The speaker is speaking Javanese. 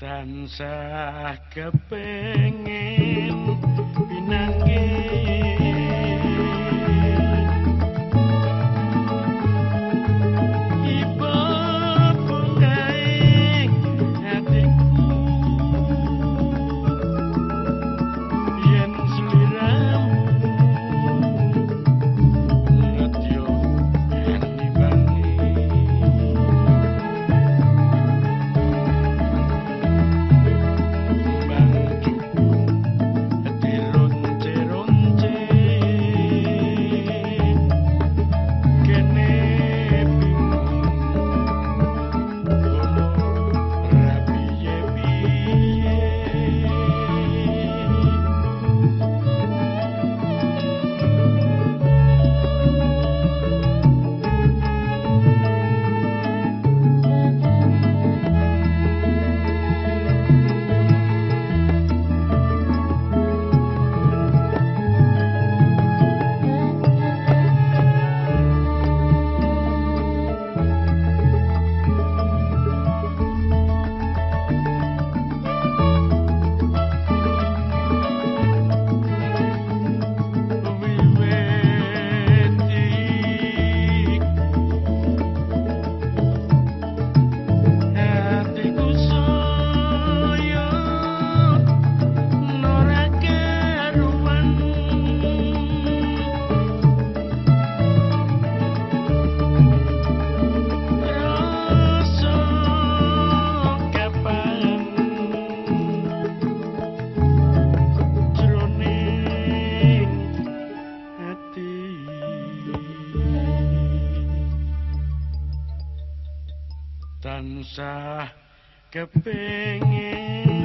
tansah kepengin tansah kepengin